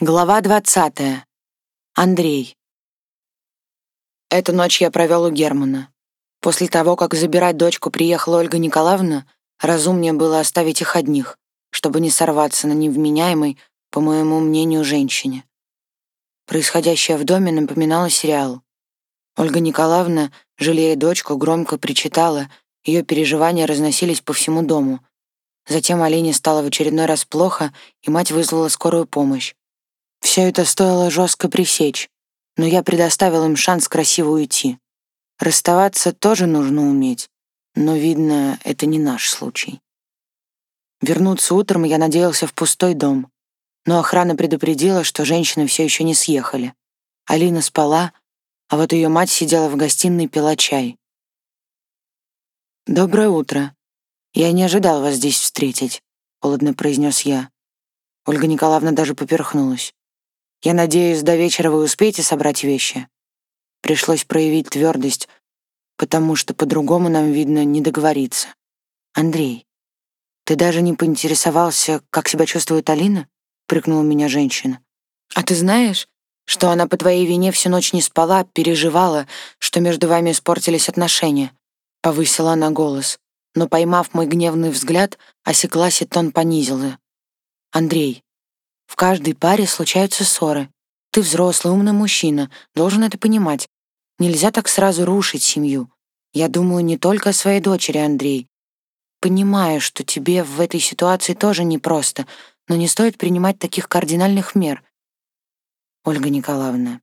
Глава 20. Андрей. Эту ночь я провел у Германа. После того, как забирать дочку приехала Ольга Николаевна, разумнее было оставить их одних, чтобы не сорваться на невменяемой, по моему мнению, женщине. Происходящее в доме напоминало сериал. Ольга Николаевна, жалея дочку, громко причитала, ее переживания разносились по всему дому. Затем Алине стало в очередной раз плохо, и мать вызвала скорую помощь. Все это стоило жестко пресечь, но я предоставил им шанс красиво уйти. Расставаться тоже нужно уметь, но, видно, это не наш случай. Вернуться утром я надеялся в пустой дом, но охрана предупредила, что женщины все еще не съехали. Алина спала, а вот ее мать сидела в гостиной и пила чай. «Доброе утро. Я не ожидал вас здесь встретить», — холодно произнес я. Ольга Николаевна даже поперхнулась. Я надеюсь, до вечера вы успеете собрать вещи. Пришлось проявить твердость, потому что по-другому нам, видно, не договориться. Андрей, ты даже не поинтересовался, как себя чувствует Алина? Прыкнула меня женщина. А ты знаешь, что она по твоей вине всю ночь не спала, переживала, что между вами испортились отношения? Повысила она голос, но, поймав мой гневный взгляд, осеклась и тон понизила. Андрей, в каждой паре случаются ссоры. Ты взрослый, умный мужчина, должен это понимать. Нельзя так сразу рушить семью. Я думаю не только о своей дочери, Андрей. Понимаю, что тебе в этой ситуации тоже непросто, но не стоит принимать таких кардинальных мер. Ольга Николаевна,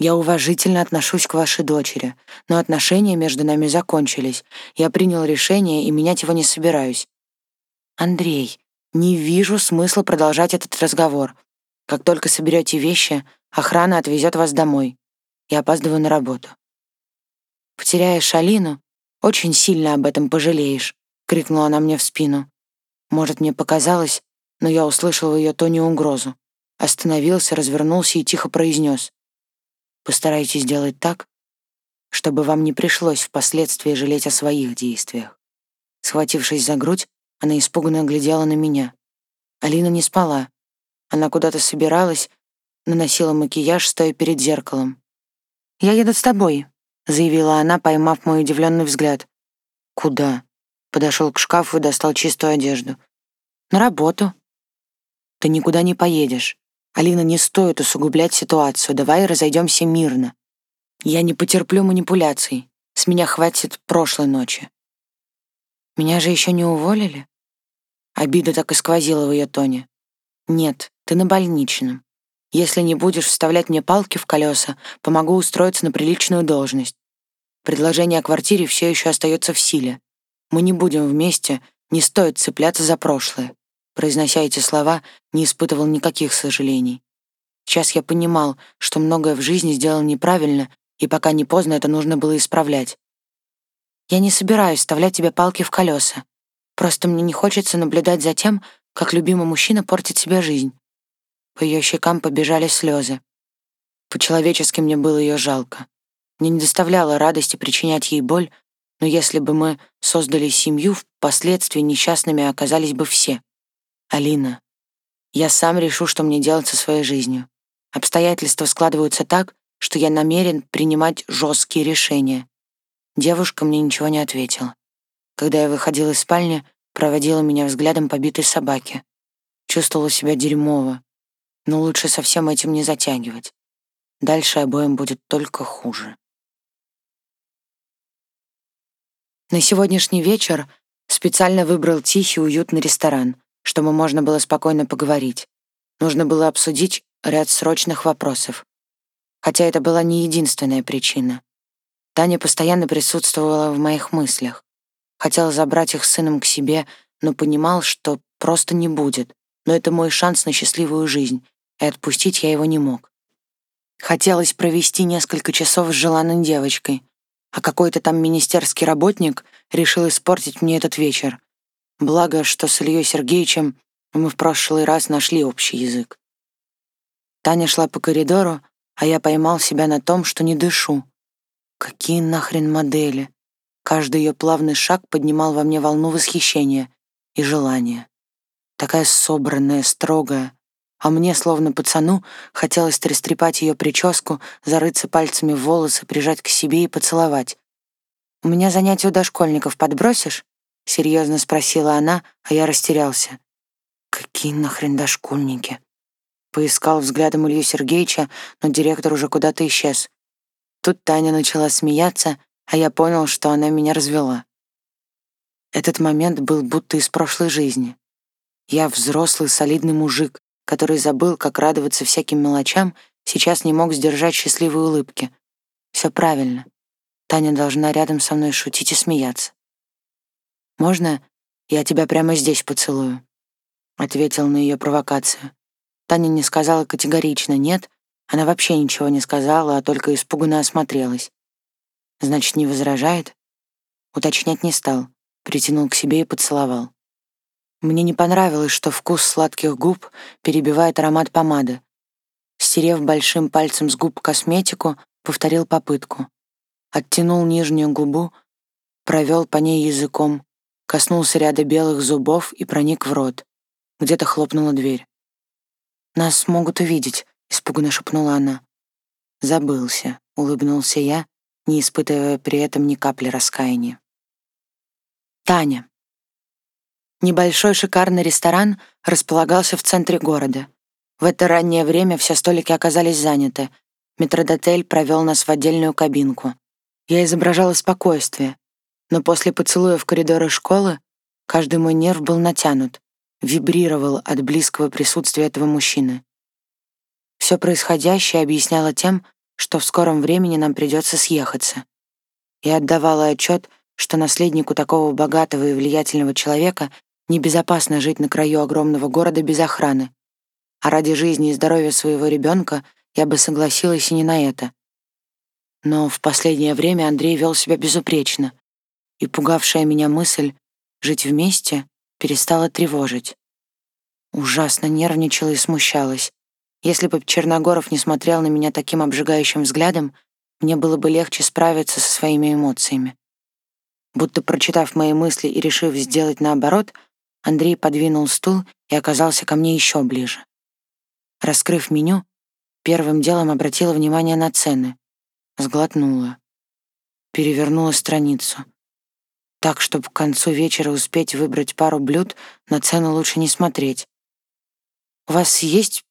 я уважительно отношусь к вашей дочери, но отношения между нами закончились. Я принял решение и менять его не собираюсь. Андрей, не вижу смысла продолжать этот разговор. Как только соберете вещи, охрана отвезет вас домой. Я опаздываю на работу. Потеряешь Алину, очень сильно об этом пожалеешь, крикнула она мне в спину. Может, мне показалось, но я услышал в ее тоне угрозу. Остановился, развернулся и тихо произнес. Постарайтесь сделать так, чтобы вам не пришлось впоследствии жалеть о своих действиях. Схватившись за грудь, она испуганно глядела на меня. Алина не спала. Она куда-то собиралась, наносила макияж, стоя перед зеркалом. «Я еду с тобой», — заявила она, поймав мой удивленный взгляд. «Куда?» — подошел к шкафу и достал чистую одежду. «На работу». «Ты никуда не поедешь. Алина, не стоит усугублять ситуацию. Давай разойдемся мирно. Я не потерплю манипуляций. С меня хватит прошлой ночи. Меня же еще не уволили? Обида так и сквозила в ее тоне. Нет, ты на больничном. Если не будешь вставлять мне палки в колеса, помогу устроиться на приличную должность. Предложение о квартире все еще остается в силе. Мы не будем вместе, не стоит цепляться за прошлое. Произнося эти слова, не испытывал никаких сожалений. Сейчас я понимал, что многое в жизни сделал неправильно, и пока не поздно это нужно было исправлять. Я не собираюсь вставлять тебе палки в колеса. Просто мне не хочется наблюдать за тем, как любимый мужчина портит себе жизнь. По ее щекам побежали слезы. По-человечески мне было ее жалко. Мне не доставляло радости причинять ей боль, но если бы мы создали семью, впоследствии несчастными оказались бы все. Алина, я сам решу, что мне делать со своей жизнью. Обстоятельства складываются так, что я намерен принимать жесткие решения. Девушка мне ничего не ответила. Когда я выходила из спальни, проводила меня взглядом побитой собаки. Чувствовала себя дерьмово, но лучше со всем этим не затягивать. Дальше обоим будет только хуже. На сегодняшний вечер специально выбрал тихий, уютный ресторан, чтобы можно было спокойно поговорить. Нужно было обсудить ряд срочных вопросов. Хотя это была не единственная причина. Таня постоянно присутствовала в моих мыслях. Хотел забрать их с сыном к себе, но понимал, что просто не будет. Но это мой шанс на счастливую жизнь, и отпустить я его не мог. Хотелось провести несколько часов с желанной девочкой, а какой-то там министерский работник решил испортить мне этот вечер. Благо, что с Ильей Сергеевичем мы в прошлый раз нашли общий язык. Таня шла по коридору, а я поймал себя на том, что не дышу, Какие нахрен модели? Каждый ее плавный шаг поднимал во мне волну восхищения и желания. Такая собранная, строгая. а мне, словно пацану, хотелось растрепать ее прическу, зарыться пальцами в волосы, прижать к себе и поцеловать. «У меня занятия у дошкольников подбросишь?» — серьезно спросила она, а я растерялся. «Какие нахрен дошкольники?» Поискал взглядом Илью Сергеевича, но директор уже куда-то исчез. Тут Таня начала смеяться, а я понял, что она меня развела. Этот момент был будто из прошлой жизни. Я взрослый, солидный мужик, который забыл, как радоваться всяким мелочам, сейчас не мог сдержать счастливой улыбки. Все правильно. Таня должна рядом со мной шутить и смеяться. «Можно я тебя прямо здесь поцелую?» Ответил на ее провокацию. Таня не сказала категорично «нет», она вообще ничего не сказала, а только испуганно осмотрелась. Значит, не возражает? Уточнять не стал, притянул к себе и поцеловал. Мне не понравилось, что вкус сладких губ перебивает аромат помады. Стерев большим пальцем с губ косметику, повторил попытку. Оттянул нижнюю губу, провел по ней языком, коснулся ряда белых зубов и проник в рот. Где-то хлопнула дверь. «Нас могут увидеть», — испуганно шепнула она. «Забылся», — улыбнулся я, не испытывая при этом ни капли раскаяния. Таня. Небольшой шикарный ресторан располагался в центре города. В это раннее время все столики оказались заняты. Метродотель провел нас в отдельную кабинку. Я изображала спокойствие, но после поцелуя в коридоры школы каждый мой нерв был натянут, вибрировал от близкого присутствия этого мужчины. Все происходящее объясняло тем, что в скором времени нам придется съехаться. Я отдавала отчет, что наследнику такого богатого и влиятельного человека Небезопасно жить на краю огромного города без охраны. А ради жизни и здоровья своего ребенка я бы согласилась и не на это. Но в последнее время Андрей вел себя безупречно, и пугавшая меня мысль жить вместе перестала тревожить. Ужасно нервничала и смущалась. Если бы Черногоров не смотрел на меня таким обжигающим взглядом, мне было бы легче справиться со своими эмоциями. Будто прочитав мои мысли и решив сделать наоборот — Андрей подвинул стул и оказался ко мне еще ближе. Раскрыв меню, первым делом обратила внимание на цены. Сглотнула. Перевернула страницу. Так, чтобы к концу вечера успеть выбрать пару блюд, на цену лучше не смотреть. «У вас есть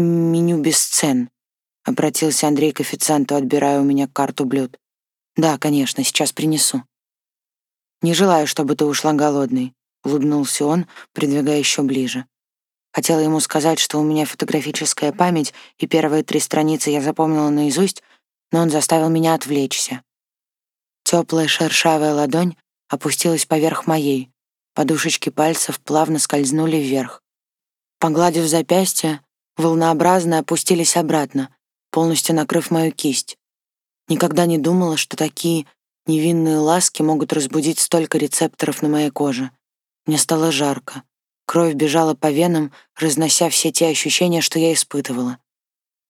меню без цен?» — обратился Андрей к официанту, отбирая у меня карту блюд. «Да, конечно, сейчас принесу». «Не желаю, чтобы ты ушла голодной улыбнулся он, придвигая еще ближе. Хотела ему сказать, что у меня фотографическая память, и первые три страницы я запомнила наизусть, но он заставил меня отвлечься. Теплая шершавая ладонь опустилась поверх моей, подушечки пальцев плавно скользнули вверх. Погладив запястье, волнообразно опустились обратно, полностью накрыв мою кисть. Никогда не думала, что такие невинные ласки могут разбудить столько рецепторов на моей коже. Мне стало жарко. Кровь бежала по венам, разнося все те ощущения, что я испытывала.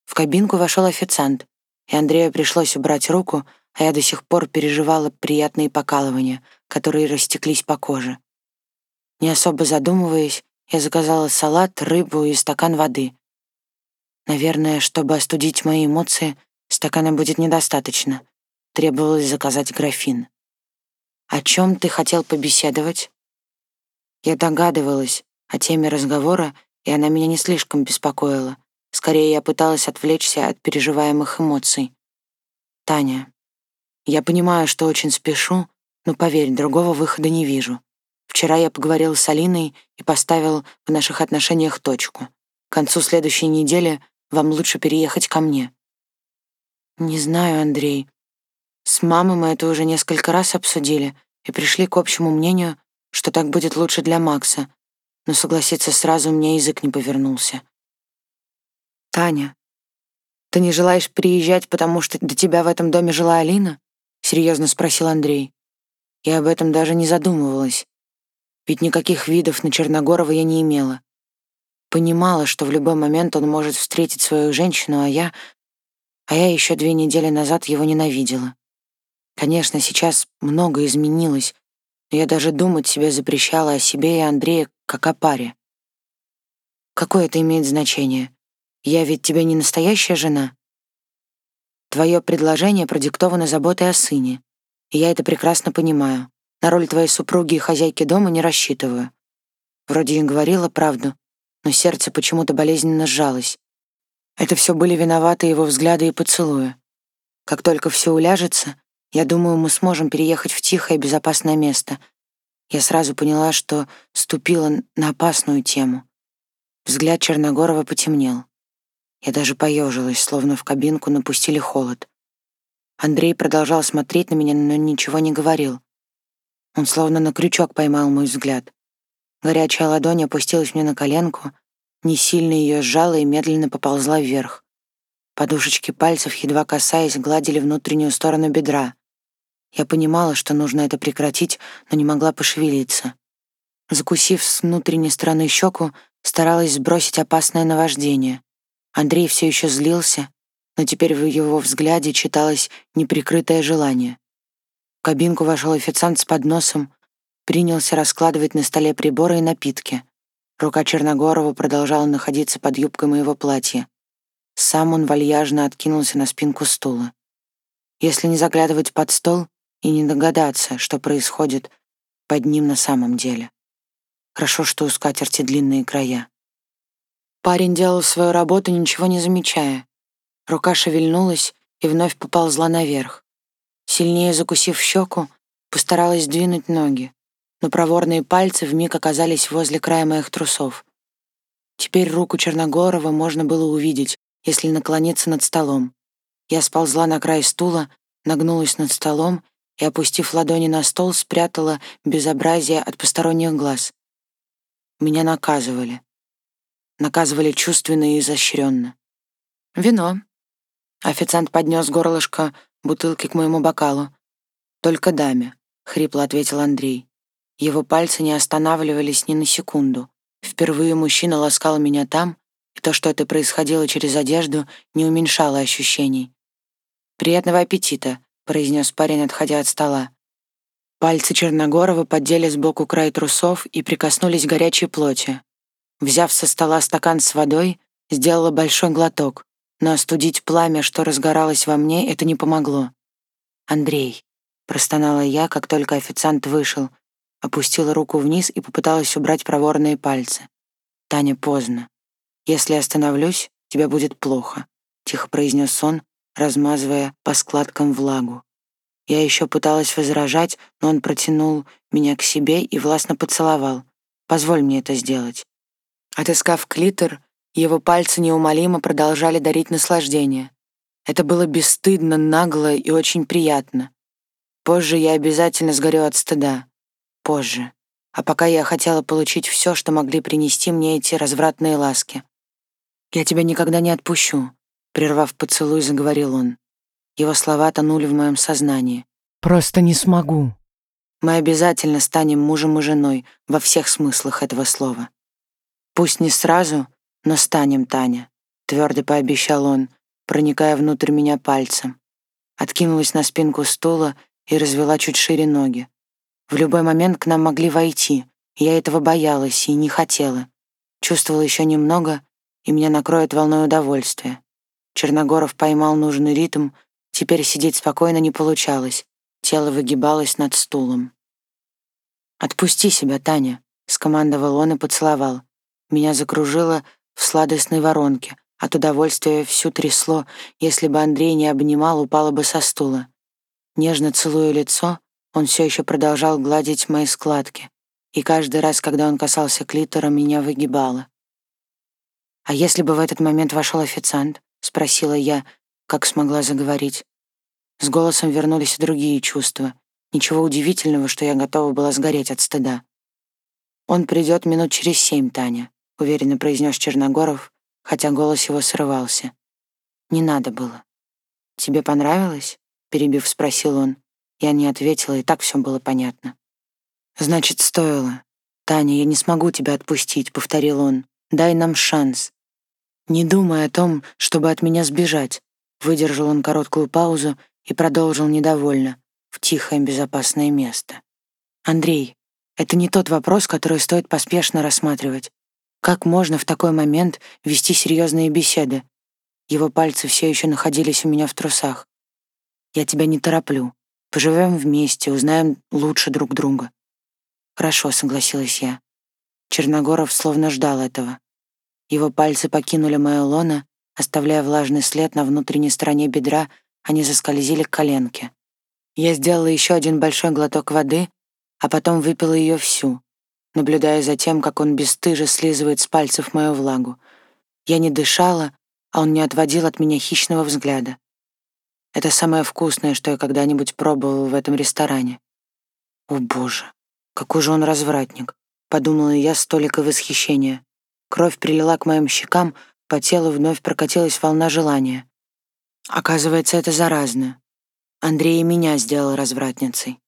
В кабинку вошел официант, и Андрею пришлось убрать руку, а я до сих пор переживала приятные покалывания, которые растеклись по коже. Не особо задумываясь, я заказала салат, рыбу и стакан воды. Наверное, чтобы остудить мои эмоции, стакана будет недостаточно. Требовалось заказать графин. «О чем ты хотел побеседовать?» Я догадывалась о теме разговора, и она меня не слишком беспокоила. Скорее, я пыталась отвлечься от переживаемых эмоций. «Таня, я понимаю, что очень спешу, но поверь, другого выхода не вижу. Вчера я поговорил с Алиной и поставил в наших отношениях точку. К концу следующей недели вам лучше переехать ко мне». «Не знаю, Андрей. С мамой мы это уже несколько раз обсудили и пришли к общему мнению, что так будет лучше для Макса, но согласиться сразу у меня язык не повернулся. «Таня, ты не желаешь приезжать, потому что до тебя в этом доме жила Алина?» — серьезно спросил Андрей. Я об этом даже не задумывалась. Ведь никаких видов на Черногорова я не имела. Понимала, что в любой момент он может встретить свою женщину, а я... А я еще две недели назад его ненавидела. Конечно, сейчас многое изменилось, я даже думать себе запрещала о себе и Андрее как о паре. Какое это имеет значение? Я ведь тебе не настоящая жена. Твое предложение продиктовано заботой о сыне, и я это прекрасно понимаю. На роль твоей супруги и хозяйки дома не рассчитываю. Вроде и говорила правду, но сердце почему-то болезненно сжалось. Это все были виноваты его взгляды и поцелуи. Как только все уляжется, я думаю, мы сможем переехать в тихое, безопасное место. Я сразу поняла, что ступила на опасную тему. Взгляд Черногорова потемнел. Я даже поежилась, словно в кабинку напустили холод. Андрей продолжал смотреть на меня, но ничего не говорил. Он словно на крючок поймал мой взгляд. Горячая ладонь опустилась мне на коленку, не сильно ее сжала и медленно поползла вверх. Подушечки пальцев, едва касаясь, гладили внутреннюю сторону бедра. Я понимала, что нужно это прекратить, но не могла пошевелиться. Закусив с внутренней стороны щеку, старалась сбросить опасное наваждение. Андрей все еще злился, но теперь в его взгляде читалось неприкрытое желание. В кабинку вошел официант с подносом, принялся раскладывать на столе приборы и напитки. Рука Черногорова продолжала находиться под юбкой моего платья. Сам он вальяжно откинулся на спинку стула. Если не заглядывать под стол и не догадаться, что происходит под ним на самом деле. Хорошо, что у скатерти длинные края. Парень делал свою работу, ничего не замечая. Рука шевельнулась и вновь поползла наверх. Сильнее закусив щеку, постаралась сдвинуть ноги, но проворные пальцы вмиг оказались возле края моих трусов. Теперь руку Черногорова можно было увидеть, если наклониться над столом. Я сползла на край стула, нагнулась над столом и, опустив ладони на стол, спрятала безобразие от посторонних глаз. Меня наказывали. Наказывали чувственно и изощренно. «Вино». Официант поднес горлышко бутылки к моему бокалу. «Только даме», — хрипло ответил Андрей. Его пальцы не останавливались ни на секунду. Впервые мужчина ласкал меня там, и то, что это происходило через одежду, не уменьшало ощущений. «Приятного аппетита», — произнес парень, отходя от стола. Пальцы Черногорова поддели сбоку край трусов и прикоснулись к горячей плоти. Взяв со стола стакан с водой, сделала большой глоток, но остудить пламя, что разгоралось во мне, это не помогло. «Андрей», — простонала я, как только официант вышел, опустила руку вниз и попыталась убрать проворные пальцы. «Таня, поздно. «Если остановлюсь, тебе будет плохо», — тихо произнес он, размазывая по складкам влагу. Я еще пыталась возражать, но он протянул меня к себе и властно поцеловал. «Позволь мне это сделать». Отыскав клитор, его пальцы неумолимо продолжали дарить наслаждение. Это было бесстыдно, нагло и очень приятно. Позже я обязательно сгорю от стыда. Позже. А пока я хотела получить все, что могли принести мне эти развратные ласки. «Я тебя никогда не отпущу», — прервав поцелуй, заговорил он. Его слова тонули в моем сознании. «Просто не смогу». Мы обязательно станем мужем и женой во всех смыслах этого слова. Пусть не сразу, но станем, Таня, твердо пообещал он, проникая внутрь меня пальцем. Откинулась на спинку стула и развела чуть шире ноги. В любой момент к нам могли войти, я этого боялась и не хотела. Чувствовала еще немного, и меня накроет волной удовольствия. Черногоров поймал нужный ритм, теперь сидеть спокойно не получалось, тело выгибалось над стулом. «Отпусти себя, Таня», — скомандовал он и поцеловал. Меня закружило в сладостной воронке. От удовольствия всю трясло, если бы Андрей не обнимал, упала бы со стула. Нежно целуя лицо, он все еще продолжал гладить мои складки, и каждый раз, когда он касался клитора, меня выгибало. «А если бы в этот момент вошел официант?» — спросила я, как смогла заговорить. С голосом вернулись и другие чувства. Ничего удивительного, что я готова была сгореть от стыда. «Он придет минут через семь, Таня», — уверенно произнес Черногоров, хотя голос его срывался. «Не надо было». «Тебе понравилось?» — перебив, спросил он. Я не ответила, и так все было понятно. «Значит, стоило. Таня, я не смогу тебя отпустить», — повторил он. «Дай нам шанс. «Не думай о том, чтобы от меня сбежать», — выдержал он короткую паузу и продолжил недовольно, в тихое безопасное место. «Андрей, это не тот вопрос, который стоит поспешно рассматривать. Как можно в такой момент вести серьезные беседы? Его пальцы все еще находились у меня в трусах. Я тебя не тороплю. Поживем вместе, узнаем лучше друг друга. Хорошо, согласилась я. Черногоров словно ждал этого. Его пальцы покинули мое лоно, оставляя влажный след на внутренней стороне бедра, они заскользили к коленке. Я сделала еще один большой глоток воды, а потом выпила ее всю, наблюдая за тем, как он бесстыже слизывает с пальцев мою влагу. Я не дышала, а он не отводил от меня хищного взгляда. Это самое вкусное, что я когда-нибудь пробовала в этом ресторане. О, боже, какой же он развратник, подумала я с толикой восхищения. Кровь прилила к моим щекам, по телу вновь прокатилась волна желания. Оказывается, это заразно. Андрей и меня сделал развратницей.